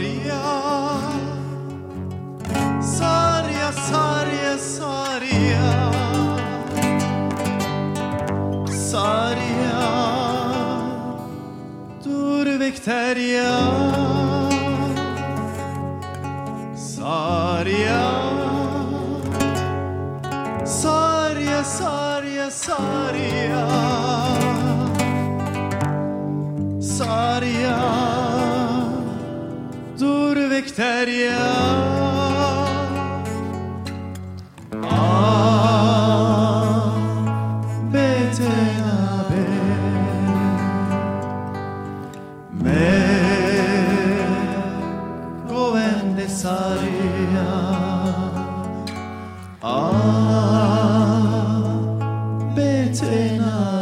Sarya Sarya Sarya Sarya Sarya Dur bekterya Sarya Sarya Sarya Sarya Sarya Dur bekterya Ah Betena be Me Govende Sarya Ah Betena be Me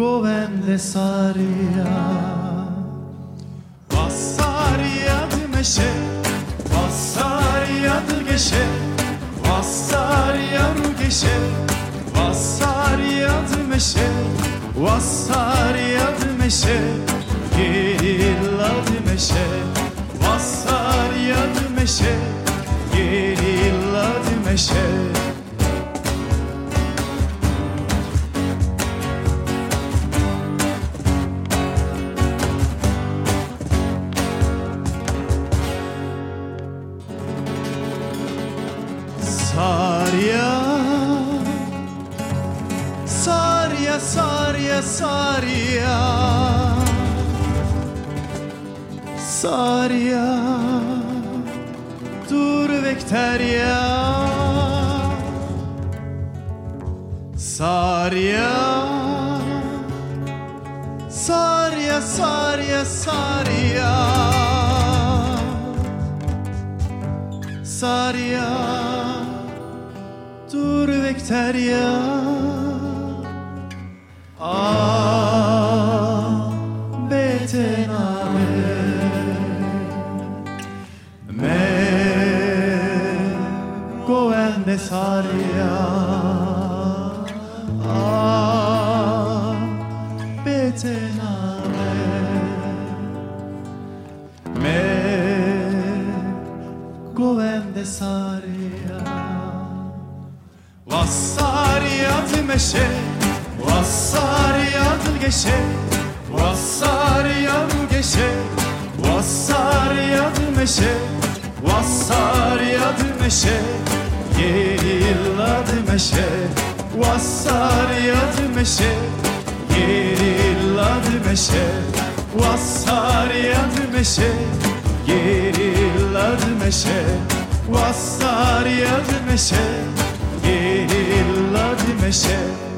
Govende Sarya Vassariyad meşe Vassariyad geşe. Vassariyad geşe Vassariyad meşe. Vassariyad meşe Gerillad meşe. Vassariyad meşe Gerillad meşe Sarya Sarya Sarya Sarya Dur bekterya Sarya Sarya Sarya Sarya Sarya Dur bekterya Goende Sarya Ah Betena Me Govende Sarya Vassariyat meşe Vassariyat geşe. Vassariyat geşe Vassariyat meşe. Vassariyat Gerillad meşe Vassariyat meşe. Gerillad meşe Vassariyat meşe. Gerillad meşe Vassariyat meşe. Gerillad meşe